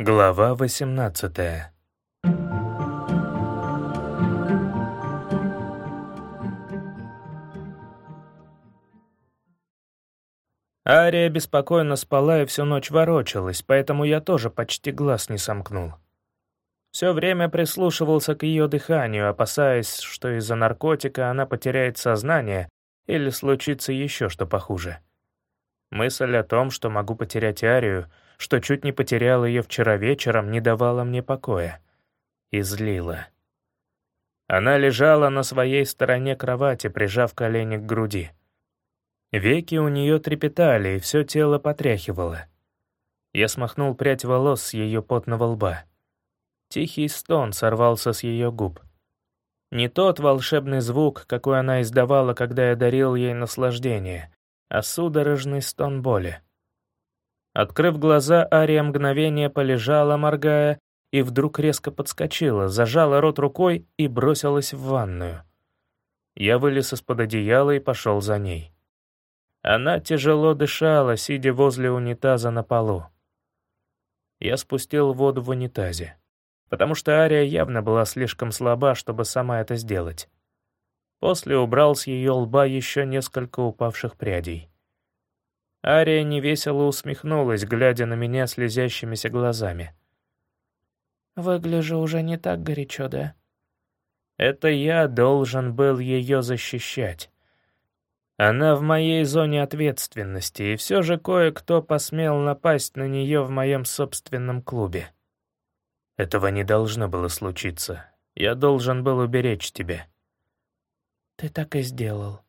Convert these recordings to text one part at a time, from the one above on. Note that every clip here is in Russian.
Глава 18 Ария беспокойно спала и всю ночь ворочалась, поэтому я тоже почти глаз не сомкнул. Все время прислушивался к ее дыханию, опасаясь, что из-за наркотика она потеряет сознание или случится еще что похуже. Мысль о том, что могу потерять Арию, что чуть не потерял ее вчера вечером, не давала мне покоя. И злила. Она лежала на своей стороне кровати, прижав колени к груди. Веки у нее трепетали, и все тело потряхивало. Я смахнул прядь волос с ее потного лба. Тихий стон сорвался с ее губ. Не тот волшебный звук, какой она издавала, когда я дарил ей наслаждение, а судорожный стон боли. Открыв глаза, Ария мгновение полежала, моргая, и вдруг резко подскочила, зажала рот рукой и бросилась в ванную. Я вылез из-под одеяла и пошел за ней. Она тяжело дышала, сидя возле унитаза на полу. Я спустил воду в унитазе потому что Ария явно была слишком слаба, чтобы сама это сделать. После убрал с ее лба еще несколько упавших прядей. Ария невесело усмехнулась, глядя на меня слезящимися глазами. «Выгляжу уже не так горячо, да?» «Это я должен был ее защищать. Она в моей зоне ответственности, и все же кое-кто посмел напасть на нее в моем собственном клубе. Этого не должно было случиться. Я должен был уберечь тебя». «Ты так и сделал».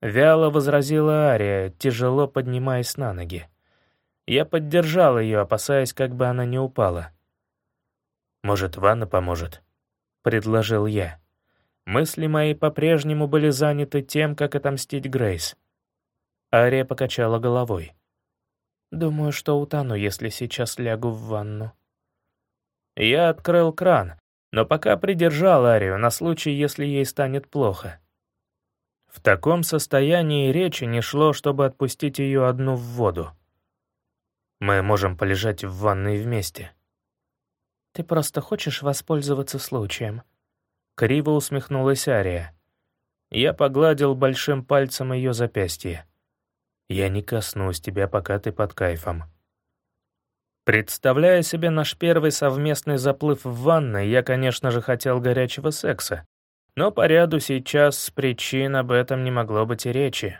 Вяло возразила Ария, тяжело поднимаясь на ноги. Я поддержал ее, опасаясь, как бы она не упала. «Может, ванна поможет?» — предложил я. Мысли мои по-прежнему были заняты тем, как отомстить Грейс. Ария покачала головой. «Думаю, что утону, если сейчас лягу в ванну». Я открыл кран, но пока придержал Арию на случай, если ей станет плохо. В таком состоянии речи не шло, чтобы отпустить ее одну в воду. Мы можем полежать в ванной вместе. «Ты просто хочешь воспользоваться случаем?» Криво усмехнулась Ария. Я погладил большим пальцем ее запястье. «Я не коснусь тебя, пока ты под кайфом». Представляя себе наш первый совместный заплыв в ванной, я, конечно же, хотел горячего секса. Но по ряду сейчас причин об этом не могло быть и речи.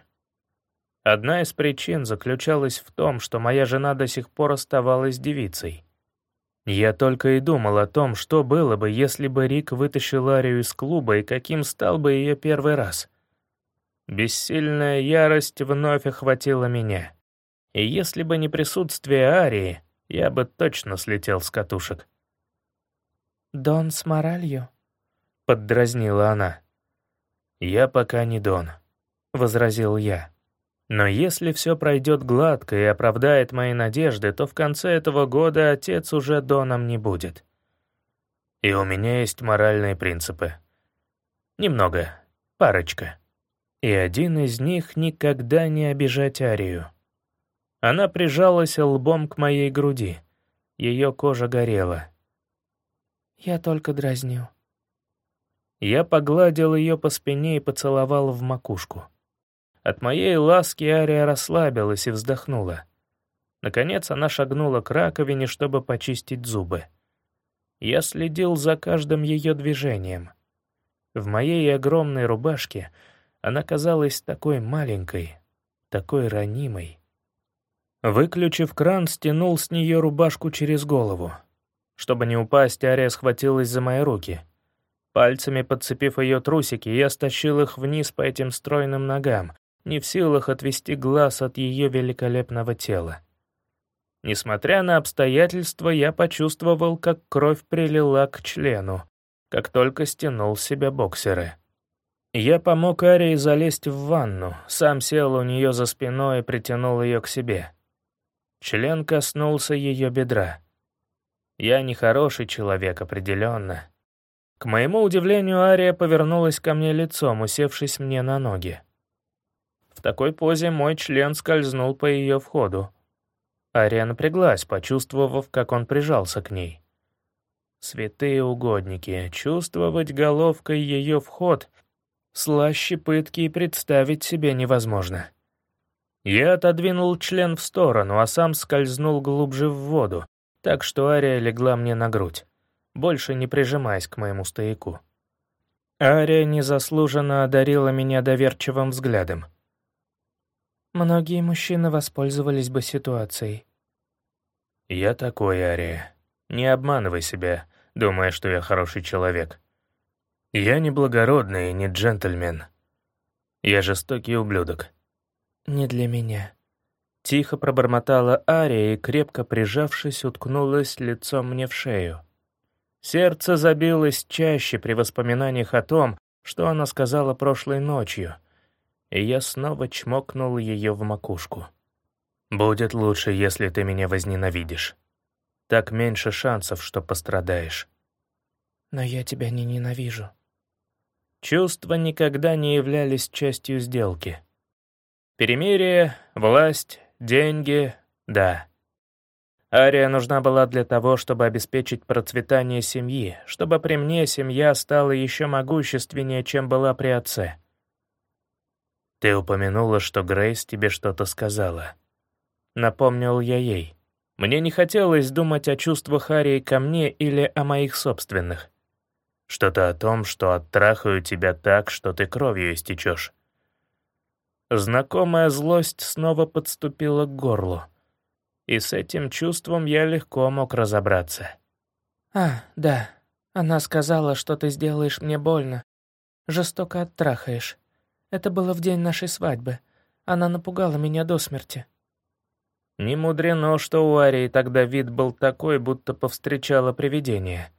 Одна из причин заключалась в том, что моя жена до сих пор оставалась девицей. Я только и думал о том, что было бы, если бы Рик вытащил Арию из клуба и каким стал бы ее первый раз. Бессильная ярость вновь охватила меня. И если бы не присутствие Арии, я бы точно слетел с катушек. «Дон с моралью?» — поддразнила она. «Я пока не Дон», — возразил я. «Но если все пройдет гладко и оправдает мои надежды, то в конце этого года отец уже Доном не будет. И у меня есть моральные принципы. Немного, парочка. И один из них — никогда не обижать Арию. Она прижалась лбом к моей груди. Ее кожа горела. «Я только дразню». Я погладил ее по спине и поцеловал в макушку. От моей ласки Ария расслабилась и вздохнула. Наконец она шагнула к раковине, чтобы почистить зубы. Я следил за каждым ее движением. В моей огромной рубашке она казалась такой маленькой, такой ранимой. Выключив кран, стянул с нее рубашку через голову. Чтобы не упасть, Ария схватилась за мои руки. Пальцами подцепив ее трусики, я стащил их вниз по этим стройным ногам, не в силах отвести глаз от ее великолепного тела. Несмотря на обстоятельства, я почувствовал, как кровь прилила к члену, как только стянул с себя боксеры. Я помог Арии залезть в ванну, сам сел у нее за спиной и притянул ее к себе. Член коснулся ее бедра. Я нехороший человек, определенно. К моему удивлению, Ария повернулась ко мне лицом, усевшись мне на ноги. В такой позе мой член скользнул по ее входу. Ария напряглась, почувствовав, как он прижался к ней. Святые угодники, чувствовать головкой ее вход слаще пытки и представить себе невозможно. Я отодвинул член в сторону, а сам скользнул глубже в воду, так что Ария легла мне на грудь, больше не прижимаясь к моему стояку. Ария незаслуженно одарила меня доверчивым взглядом. Многие мужчины воспользовались бы ситуацией. «Я такой, Ария. Не обманывай себя, думая, что я хороший человек. Я не благородный и не джентльмен. Я жестокий ублюдок. «Не для меня». Тихо пробормотала Ария и, крепко прижавшись, уткнулась лицом мне в шею. Сердце забилось чаще при воспоминаниях о том, что она сказала прошлой ночью, и я снова чмокнул ее в макушку. «Будет лучше, если ты меня возненавидишь. Так меньше шансов, что пострадаешь». «Но я тебя не ненавижу». Чувства никогда не являлись частью сделки. Перемирие, власть, деньги — да. Ария нужна была для того, чтобы обеспечить процветание семьи, чтобы при мне семья стала еще могущественнее, чем была при отце. «Ты упомянула, что Грейс тебе что-то сказала». Напомнил я ей. Мне не хотелось думать о чувствах Арии ко мне или о моих собственных. Что-то о том, что оттрахаю тебя так, что ты кровью истечешь. Знакомая злость снова подступила к горлу. И с этим чувством я легко мог разобраться. «А, да. Она сказала, что ты сделаешь мне больно. Жестоко оттрахаешь. Это было в день нашей свадьбы. Она напугала меня до смерти». Не мудрено, что у Арии тогда вид был такой, будто повстречала привидение.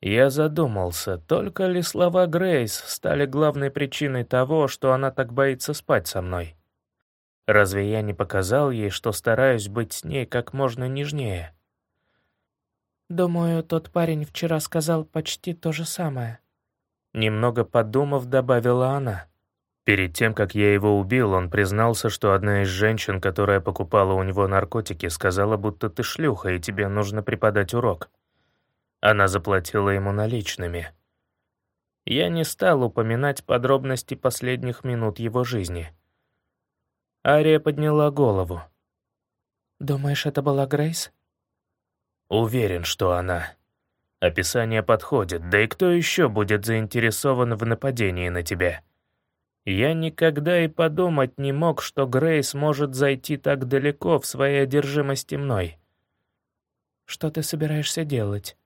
Я задумался, только ли слова Грейс стали главной причиной того, что она так боится спать со мной. Разве я не показал ей, что стараюсь быть с ней как можно нежнее? «Думаю, тот парень вчера сказал почти то же самое». Немного подумав, добавила она. Перед тем, как я его убил, он признался, что одна из женщин, которая покупала у него наркотики, сказала, будто ты шлюха, и тебе нужно преподать урок. Она заплатила ему наличными. Я не стал упоминать подробности последних минут его жизни. Ария подняла голову. «Думаешь, это была Грейс?» «Уверен, что она. Описание подходит, да и кто еще будет заинтересован в нападении на тебя?» Я никогда и подумать не мог, что Грейс может зайти так далеко в своей одержимости мной. «Что ты собираешься делать?»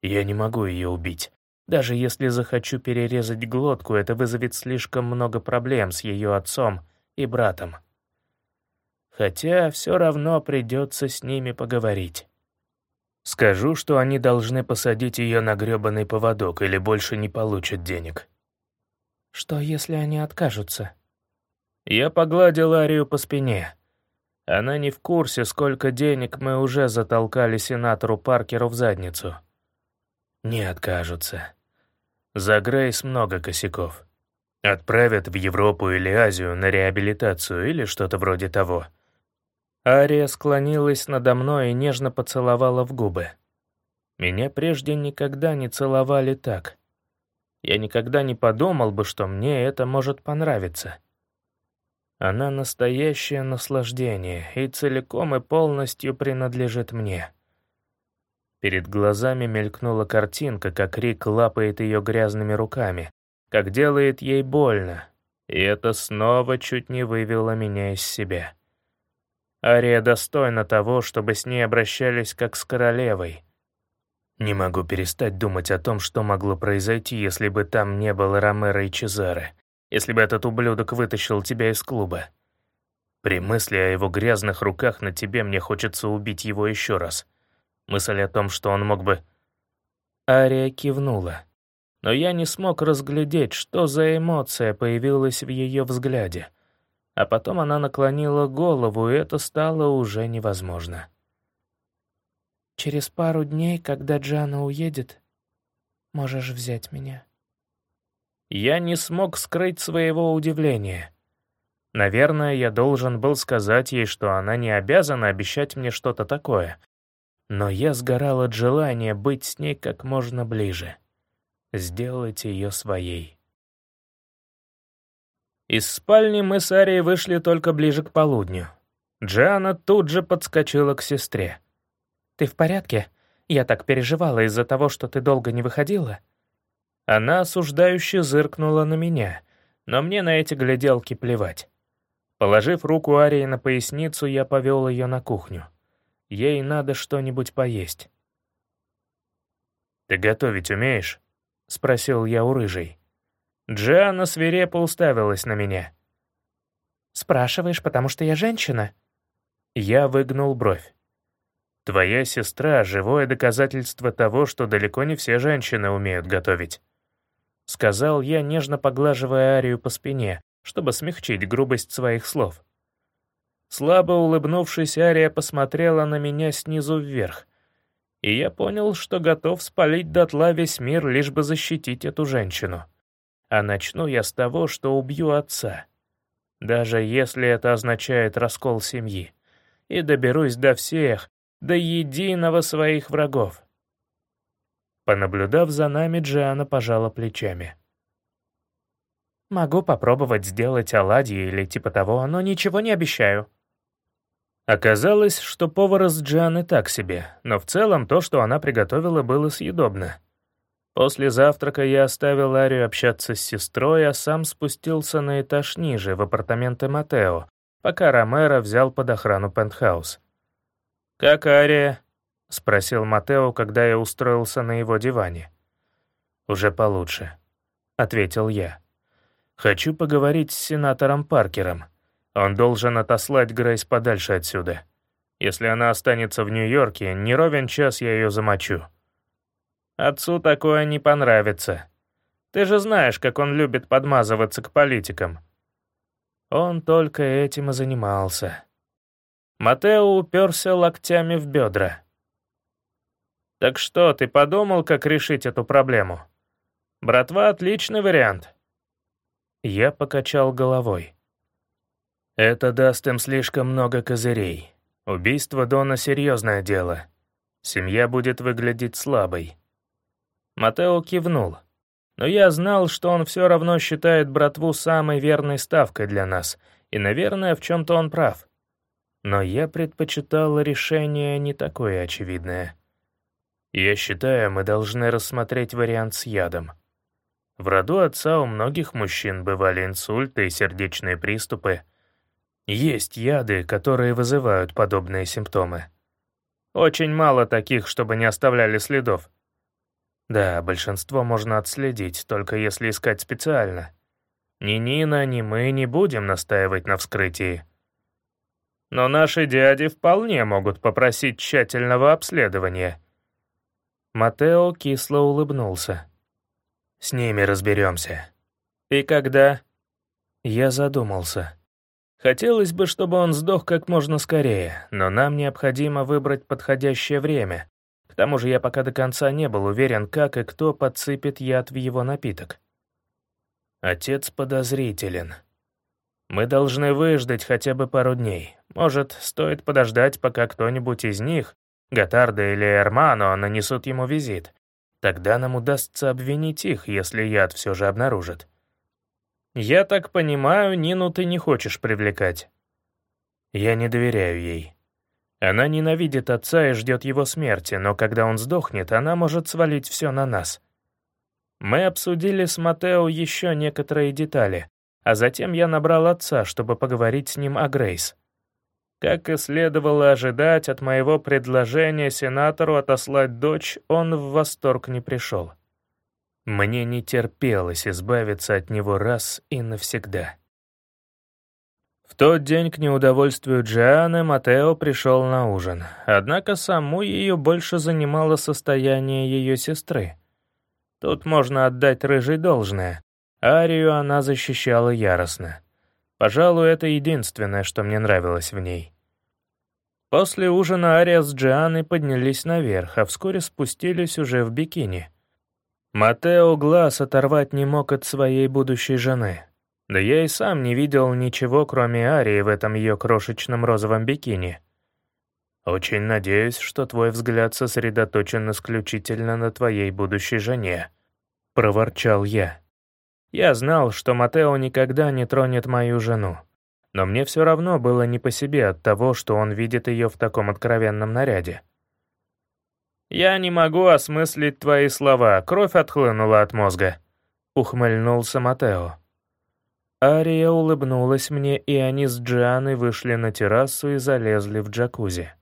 Я не могу ее убить. Даже если захочу перерезать глотку, это вызовет слишком много проблем с ее отцом и братом. Хотя все равно придется с ними поговорить. Скажу, что они должны посадить ее на грёбаный поводок или больше не получат денег. Что, если они откажутся? Я погладил Арию по спине. Она не в курсе, сколько денег мы уже затолкали сенатору Паркеру в задницу. Не откажутся. За Грейс много косяков. Отправят в Европу или Азию на реабилитацию или что-то вроде того. Ария склонилась надо мной и нежно поцеловала в губы. Меня прежде никогда не целовали так. Я никогда не подумал бы, что мне это может понравиться. Она настоящее наслаждение и целиком и полностью принадлежит мне. Перед глазами мелькнула картинка, как Рик лапает ее грязными руками, как делает ей больно, и это снова чуть не вывело меня из себя. Ария достойна того, чтобы с ней обращались как с королевой. Не могу перестать думать о том, что могло произойти, если бы там не было Ромеро и Чезаре, если бы этот ублюдок вытащил тебя из клуба. При мысли о его грязных руках на тебе мне хочется убить его еще раз — Мысль о том, что он мог бы... Ария кивнула. Но я не смог разглядеть, что за эмоция появилась в ее взгляде. А потом она наклонила голову, и это стало уже невозможно. «Через пару дней, когда Джана уедет, можешь взять меня». Я не смог скрыть своего удивления. Наверное, я должен был сказать ей, что она не обязана обещать мне что-то такое. Но я сгорал от желания быть с ней как можно ближе. Сделать ее своей. Из спальни мы с Арией вышли только ближе к полудню. Джиана тут же подскочила к сестре. «Ты в порядке? Я так переживала из-за того, что ты долго не выходила». Она осуждающе зыркнула на меня, но мне на эти гляделки плевать. Положив руку Арии на поясницу, я повел ее на кухню. Ей надо что-нибудь поесть. «Ты готовить умеешь?» — спросил я у рыжей. Джиана свирепо уставилась на меня. «Спрашиваешь, потому что я женщина?» Я выгнул бровь. «Твоя сестра — живое доказательство того, что далеко не все женщины умеют готовить», — сказал я, нежно поглаживая Арию по спине, чтобы смягчить грубость своих слов. Слабо улыбнувшись, Ария посмотрела на меня снизу вверх, и я понял, что готов спалить дотла весь мир, лишь бы защитить эту женщину. А начну я с того, что убью отца. Даже если это означает раскол семьи. И доберусь до всех, до единого своих врагов. Понаблюдав за нами, Джиана пожала плечами. «Могу попробовать сделать оладьи или типа того, но ничего не обещаю». Оказалось, что повар из Джианы так себе, но в целом то, что она приготовила, было съедобно. После завтрака я оставил Арию общаться с сестрой, а сам спустился на этаж ниже, в апартаменты Матео, пока Ромеро взял под охрану пентхаус. «Как Ария?» — спросил Матео, когда я устроился на его диване. «Уже получше», — ответил я. «Хочу поговорить с сенатором Паркером. Он должен отослать Грейс подальше отсюда. Если она останется в Нью-Йорке, не ровен час я ее замочу». Отцу такое не понравится. Ты же знаешь, как он любит подмазываться к политикам. Он только этим и занимался. Матео уперся локтями в бедра. «Так что, ты подумал, как решить эту проблему? Братва — отличный вариант». Я покачал головой. «Это даст им слишком много козырей. Убийство Дона — серьезное дело. Семья будет выглядеть слабой. Матео кивнул. Но я знал, что он все равно считает братву самой верной ставкой для нас, и, наверное, в чем-то он прав. Но я предпочитал решение не такое очевидное. Я считаю, мы должны рассмотреть вариант с ядом. В роду отца у многих мужчин бывали инсульты и сердечные приступы. Есть яды, которые вызывают подобные симптомы. Очень мало таких, чтобы не оставляли следов. Да, большинство можно отследить, только если искать специально. Ни Нина, ни мы не будем настаивать на вскрытии. Но наши дяди вполне могут попросить тщательного обследования. Матео кисло улыбнулся. «С ними разберемся». «И когда?» Я задумался. Хотелось бы, чтобы он сдох как можно скорее, но нам необходимо выбрать подходящее время, к тому же я пока до конца не был уверен, как и кто подсыпет яд в его напиток. Отец подозрителен. Мы должны выждать хотя бы пару дней. Может, стоит подождать, пока кто-нибудь из них, Гатарда или Эрмано, нанесут ему визит. Тогда нам удастся обвинить их, если яд все же обнаружит. Я так понимаю, Нину ты не хочешь привлекать. Я не доверяю ей. Она ненавидит отца и ждет его смерти, но когда он сдохнет, она может свалить все на нас. Мы обсудили с Матео еще некоторые детали, а затем я набрал отца, чтобы поговорить с ним о Грейс. Как и следовало ожидать, от моего предложения сенатору отослать дочь он в восторг не пришел. Мне не терпелось избавиться от него раз и навсегда. В тот день к неудовольствию Джианы Матео пришел на ужин, однако саму ее больше занимало состояние ее сестры. Тут можно отдать рыжей должное. Арию она защищала яростно. Пожалуй, это единственное, что мне нравилось в ней. После ужина Ария с Джианой поднялись наверх, а вскоре спустились уже в бикини. Матео глаз оторвать не мог от своей будущей жены. Да я и сам не видел ничего, кроме Арии в этом ее крошечном розовом бикини. Очень надеюсь, что твой взгляд сосредоточен исключительно на твоей будущей жене», — проворчал я. Я знал, что Матео никогда не тронет мою жену, но мне все равно было не по себе от того, что он видит ее в таком откровенном наряде. «Я не могу осмыслить твои слова, кровь отхлынула от мозга», — ухмыльнулся Матео. Ария улыбнулась мне, и они с Джианой вышли на террасу и залезли в джакузи.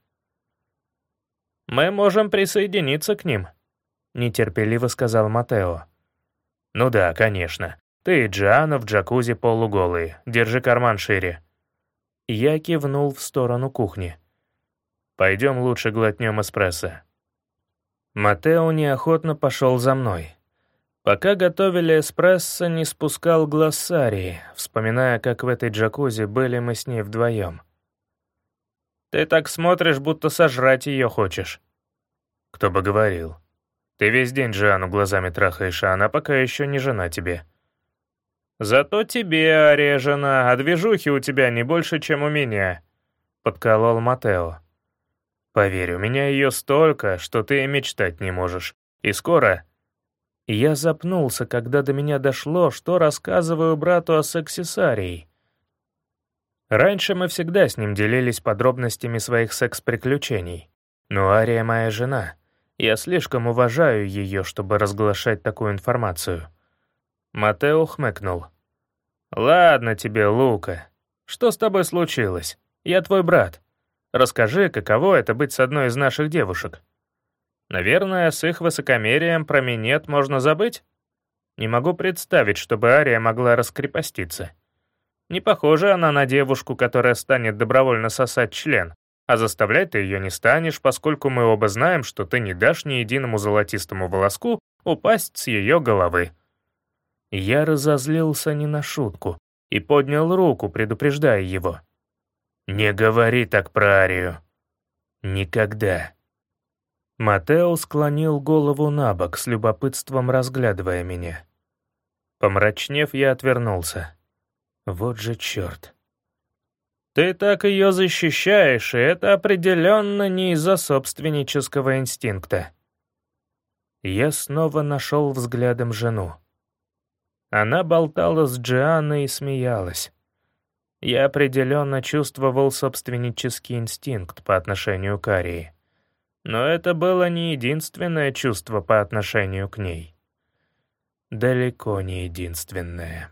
«Мы можем присоединиться к ним», — нетерпеливо сказал Матео. «Ну да, конечно. Ты и Джиана в джакузи полуголые. Держи карман шире». Я кивнул в сторону кухни. «Пойдем лучше глотнем эспрессо». Матео неохотно пошел за мной. Пока готовили эспрессо, не спускал глаз Сарии, вспоминая, как в этой джакузи были мы с ней вдвоем. «Ты так смотришь, будто сожрать ее хочешь». «Кто бы говорил. Ты весь день Джиану глазами трахаешь, а она пока еще не жена тебе». «Зато тебе, Ария, жена, а движухи у тебя не больше, чем у меня», — подколол Матео. «Поверь, у меня ее столько, что ты и мечтать не можешь. И скоро я запнулся, когда до меня дошло, что рассказываю брату о сексисарии. Раньше мы всегда с ним делились подробностями своих секс-приключений. Но Ария моя жена. Я слишком уважаю ее, чтобы разглашать такую информацию. Матео хмыкнул. «Ладно тебе, Лука. Что с тобой случилось? Я твой брат. Расскажи, каково это быть с одной из наших девушек?» Наверное, с их высокомерием про минет можно забыть? Не могу представить, чтобы Ария могла раскрепоститься. Не похожа она на девушку, которая станет добровольно сосать член, а заставлять ты ее не станешь, поскольку мы оба знаем, что ты не дашь ни единому золотистому волоску упасть с ее головы. Я разозлился не на шутку и поднял руку, предупреждая его. «Не говори так про Арию. Никогда». Матео склонил голову на бок, с любопытством разглядывая меня. Помрачнев, я отвернулся. Вот же черт. «Ты так ее защищаешь, и это определенно не из-за собственнического инстинкта». Я снова нашел взглядом жену. Она болтала с Джианной и смеялась. Я определенно чувствовал собственнический инстинкт по отношению к Арии. Но это было не единственное чувство по отношению к ней. Далеко не единственное.